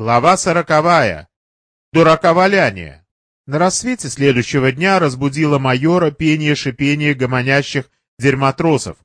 Глава сороковая. Дураковаляние. На рассвете следующего дня разбудило майора пение-шипение гомонящих дерьматросов.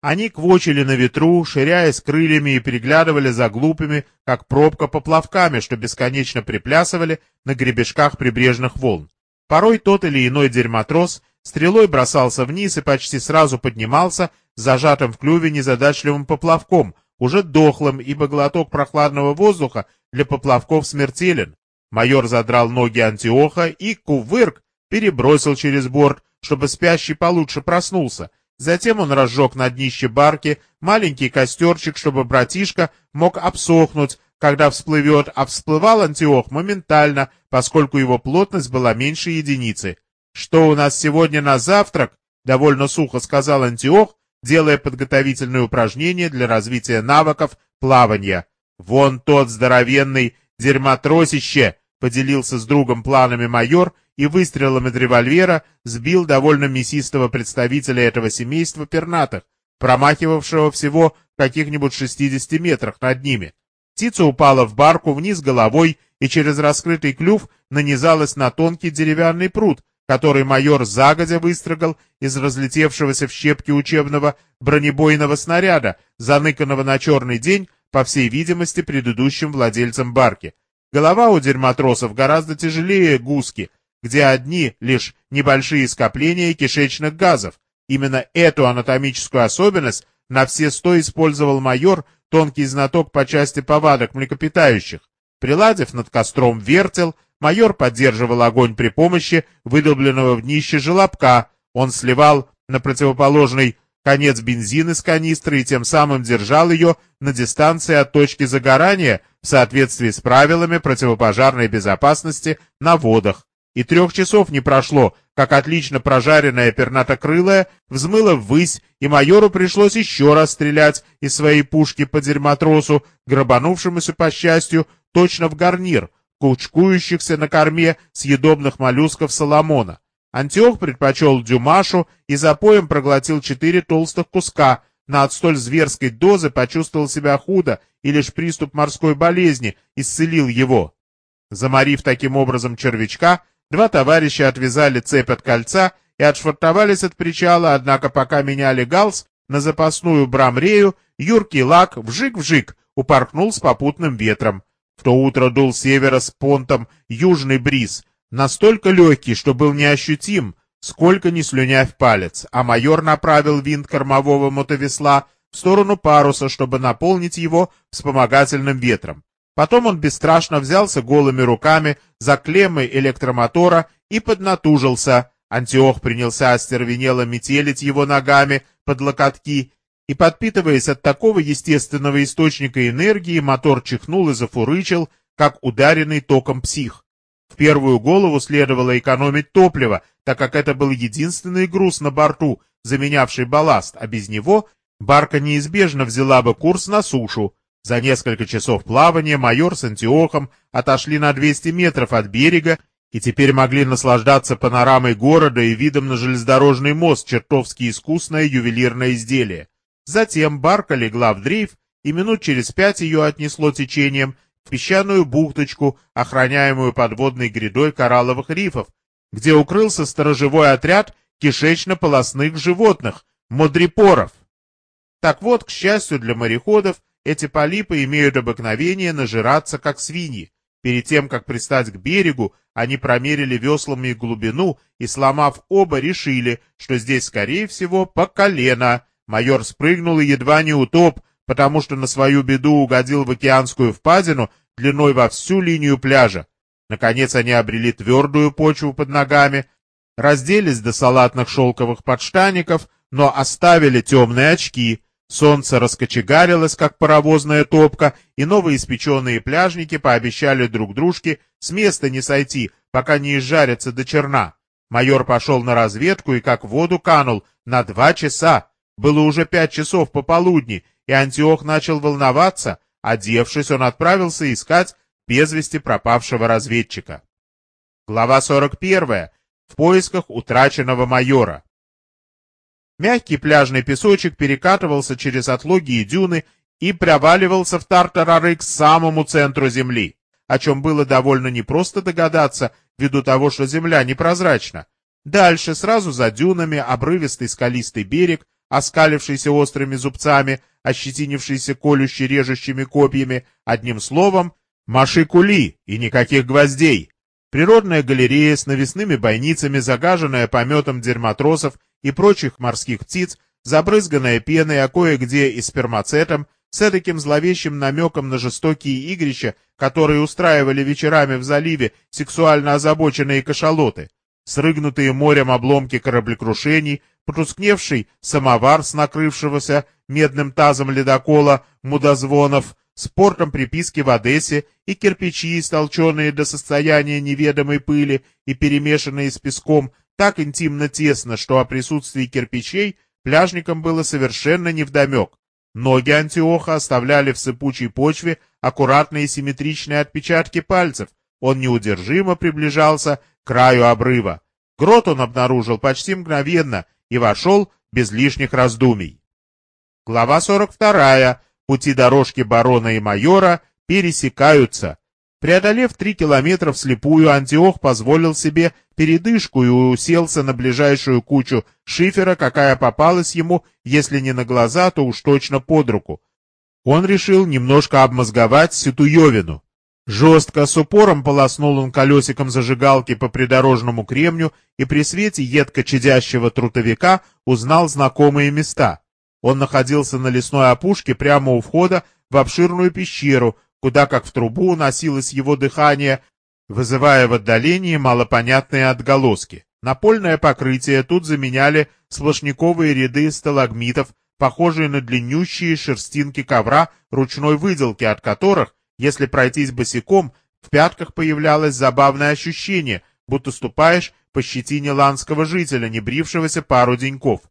Они квочили на ветру, ширяясь крыльями и переглядывали за глупыми, как пробка поплавками, что бесконечно приплясывали на гребешках прибрежных волн. Порой тот или иной дерьматрос стрелой бросался вниз и почти сразу поднимался, зажатым в клюве незадачливым поплавком, уже дохлым, ибо глоток прохладного воздуха для поплавков смертелен. Майор задрал ноги Антиоха и, кувырк, перебросил через борт, чтобы спящий получше проснулся. Затем он разжег на днище барки маленький костерчик, чтобы братишка мог обсохнуть, когда всплывет, а всплывал Антиох моментально, поскольку его плотность была меньше единицы. «Что у нас сегодня на завтрак?» — довольно сухо сказал Антиох, делая подготовительные упражнения для развития навыков плавания. «Вон тот здоровенный дерьмотросище!» — поделился с другом планами майор и выстрелом из револьвера сбил довольно мясистого представителя этого семейства пернатых, промахивавшего всего в каких-нибудь 60 метрах над ними. Птица упала в барку вниз головой и через раскрытый клюв нанизалась на тонкий деревянный пруд, который майор загодя выстрогал из разлетевшегося в щепки учебного бронебойного снаряда, заныканного на черный день, по всей видимости, предыдущим владельцем барки. Голова у дерьматросов гораздо тяжелее гуски, где одни лишь небольшие скопления кишечных газов. Именно эту анатомическую особенность на все сто использовал майор, тонкий знаток по части повадок млекопитающих. Приладив над костром вертел, Майор поддерживал огонь при помощи выдолбленного в днище желобка. Он сливал на противоположный конец бензин из канистры и тем самым держал ее на дистанции от точки загорания в соответствии с правилами противопожарной безопасности на водах. И трех часов не прошло, как отлично прожаренная пернатокрылая взмыла ввысь, и майору пришлось еще раз стрелять из своей пушки по дерьматросу, грабанувшемуся, по счастью, точно в гарнир, кучкующихся на корме съедобных моллюсков Соломона. Антиох предпочел дюмашу и запоем проглотил четыре толстых куска, но от столь зверской дозы почувствовал себя худо, и лишь приступ морской болезни исцелил его. Заморив таким образом червячка, два товарища отвязали цепь от кольца и отшвартовались от причала, однако пока меняли галс на запасную брамрею, юркий лак вжик-вжик упорхнул с попутным ветром. В то утро дул с севера с понтом южный бриз, настолько легкий, что был неощутим, сколько ни слюнявь палец, а майор направил винт кормового мотовесла в сторону паруса, чтобы наполнить его вспомогательным ветром. Потом он бесстрашно взялся голыми руками за клеммы электромотора и поднатужился. Антиох принялся остервенело метелить его ногами под локотки и, подпитываясь от такого естественного источника энергии, мотор чихнул и зафурычил, как ударенный током псих. В первую голову следовало экономить топливо, так как это был единственный груз на борту, заменявший балласт, а без него барка неизбежно взяла бы курс на сушу. За несколько часов плавания майор с Антиохом отошли на 200 метров от берега и теперь могли наслаждаться панорамой города и видом на железнодорожный мост, чертовски искусное ювелирное изделие. Затем барка легла в дрейф, и минут через пять ее отнесло течением в песчаную бухточку, охраняемую подводной грядой коралловых рифов, где укрылся сторожевой отряд кишечно-полосных животных, модрипоров. Так вот, к счастью для мореходов, эти полипы имеют обыкновение нажираться, как свиньи. Перед тем, как пристать к берегу, они промерили веслами глубину и, сломав оба, решили, что здесь, скорее всего, по колено — Майор спрыгнул и едва не утоп, потому что на свою беду угодил в океанскую впадину длиной во всю линию пляжа. Наконец они обрели твердую почву под ногами, разделись до салатных шелковых подштаников, но оставили темные очки. Солнце раскочегарилось, как паровозная топка, и новоиспеченные пляжники пообещали друг дружке с места не сойти, пока не изжарятся до черна. Майор пошел на разведку и как в воду канул на два часа. Было уже пять часов пополудни, и Антиох начал волноваться. Одевшись, он отправился искать без вести пропавшего разведчика. Глава 41. В поисках утраченного майора. Мягкий пляжный песочек перекатывался через отлогие дюны и проваливался в Тартарары к самому центру земли. о чем было довольно непросто догадаться, ввиду того, что земля непрозрачна. Дальше, сразу за дюнами, обрывистый скалистый берег, оскалившийся острыми зубцами, ощетинившийся колюще-режущими копьями, одним словом, машикули и никаких гвоздей. Природная галерея с навесными бойницами, загаженная пометом дерматросов и прочих морских птиц, забрызганная пеной, а кое-где и спермацетом, с таким зловещим намеком на жестокие игрища, которые устраивали вечерами в заливе сексуально озабоченные кашалоты, срыгнутые морем обломки кораблекрушений, потускневший самовар с накрывшегося медным тазом ледокола мудозвонов, с портом приписки в Одессе и кирпичи, истолченные до состояния неведомой пыли и перемешанные с песком, так интимно тесно, что о присутствии кирпичей пляжникам было совершенно невдомек. Ноги Антиоха оставляли в сыпучей почве аккуратные симметричные отпечатки пальцев. Он неудержимо приближался к краю обрыва. Грот он обнаружил почти мгновенно и вошел без лишних раздумий. Глава 42. Пути дорожки барона и майора пересекаются. Преодолев три километра вслепую, Антиох позволил себе передышку и уселся на ближайшую кучу шифера, какая попалась ему, если не на глаза, то уж точно под руку. Он решил немножко обмозговать ситуевину. Жестко, с упором полоснул он колесиком зажигалки по придорожному кремню и при свете едко чадящего трутовика узнал знакомые места. Он находился на лесной опушке прямо у входа в обширную пещеру, куда, как в трубу, уносилось его дыхание, вызывая в отдалении малопонятные отголоски. Напольное покрытие тут заменяли сплошняковые ряды сталагмитов, похожие на длиннющие шерстинки ковра ручной выделки, от которых, если пройтись босиком, в пятках появлялось забавное ощущение, будто ступаешь по щетине ланского жителя, не брившегося пару деньков.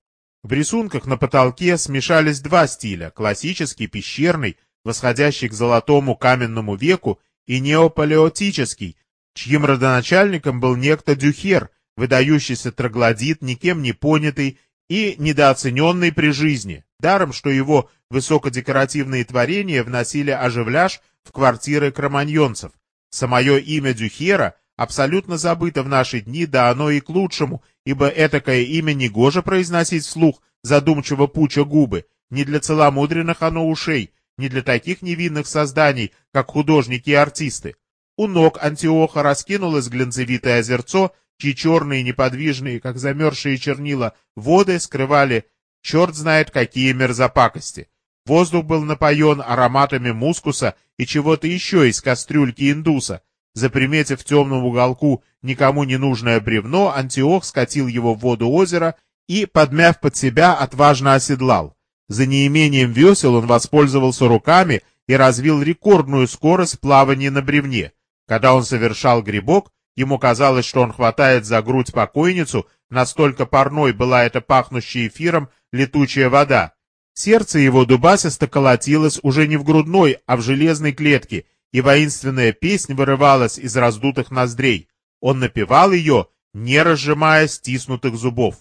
В рисунках на потолке смешались два стиля – классический, пещерный, восходящий к золотому каменному веку, и неопалеотический, чьим родоначальником был некто Дюхер, выдающийся троглодит, никем не понятый и недооцененный при жизни, даром, что его высокодекоративные творения вносили оживляж в квартиры кроманьонцев. Самое имя Дюхера абсолютно забыто в наши дни, да оно и к лучшему, ибо этакое имя негоже произносить вслух, задумчиво пуча губы, не для целомудренных оно ушей, не для таких невинных созданий, как художники и артисты. У ног Антиоха раскинулось глинцевитое озерцо, чьи черные неподвижные, как замерзшие чернила, воды скрывали черт знает какие мерзопакости. Воздух был напоен ароматами мускуса и чего-то еще из кастрюльки индуса. Заприметив в темном уголку никому не нужное бревно, Антиох скатил его в воду озера и, подмяв под себя, отважно оседлал. За неимением весел он воспользовался руками и развил рекордную скорость плавания на бревне. Когда он совершал грибок, ему казалось, что он хватает за грудь покойницу, настолько парной была эта пахнущая эфиром летучая вода. Сердце его дубасисто колотилось уже не в грудной, а в железной клетке, и воинственная песнь вырывалась из раздутых ноздрей. Он напевал ее, не разжимая стиснутых зубов.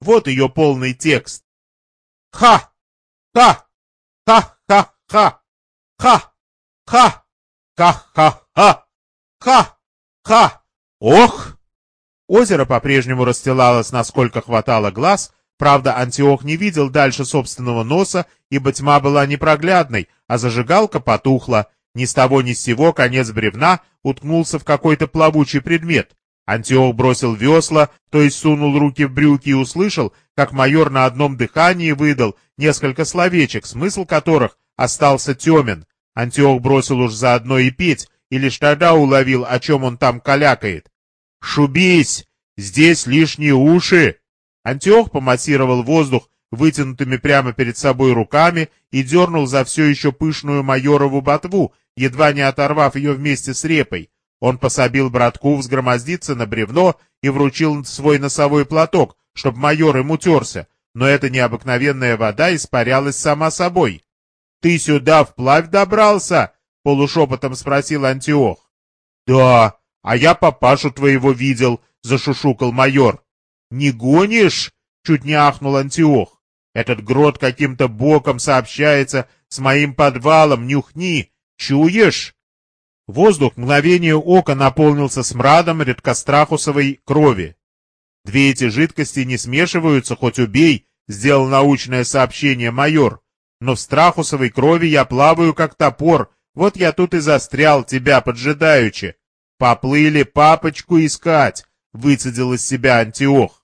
Вот ее полный текст. «Ха! Ха! Ха-ха-ха! Ха! Ха! Ха-ха-ха! Ха! Ха! Ох!» Озеро по-прежнему расстилалось, насколько хватало глаз, правда, Антиох не видел дальше собственного носа, ибо тьма была непроглядной, а зажигалка потухла. Ни с того ни с сего конец бревна уткнулся в какой-то плавучий предмет. Антиох бросил весла, то есть сунул руки в брюки и услышал, как майор на одном дыхании выдал несколько словечек, смысл которых остался темен. Антиох бросил уж заодно и петь, и лишь тогда уловил, о чем он там калякает. «Шубись! Здесь лишние уши!» Антиох помассировал воздух вытянутыми прямо перед собой руками и дернул за все еще пышную майорову ботву, едва не оторвав ее вместе с репой. Он пособил братку взгромоздиться на бревно и вручил свой носовой платок, чтобы майор им утерся, но эта необыкновенная вода испарялась сама собой. — Ты сюда вплавь добрался? — полушепотом спросил Антиох. — Да, а я папашу твоего видел, — зашушукал майор. — Не гонишь? — чуть не ахнул Антиох. — Этот грот каким-то боком сообщается с моим подвалом, нюхни. Чуешь? Воздух мгновение ока наполнился смрадом редкострахусовой крови. Две эти жидкости не смешиваются, хоть убей, сделал научное сообщение майор. Но в страхусовой крови я плаваю, как топор, вот я тут и застрял, тебя поджидаючи. Поплыли папочку искать, выцедил из себя Антиох.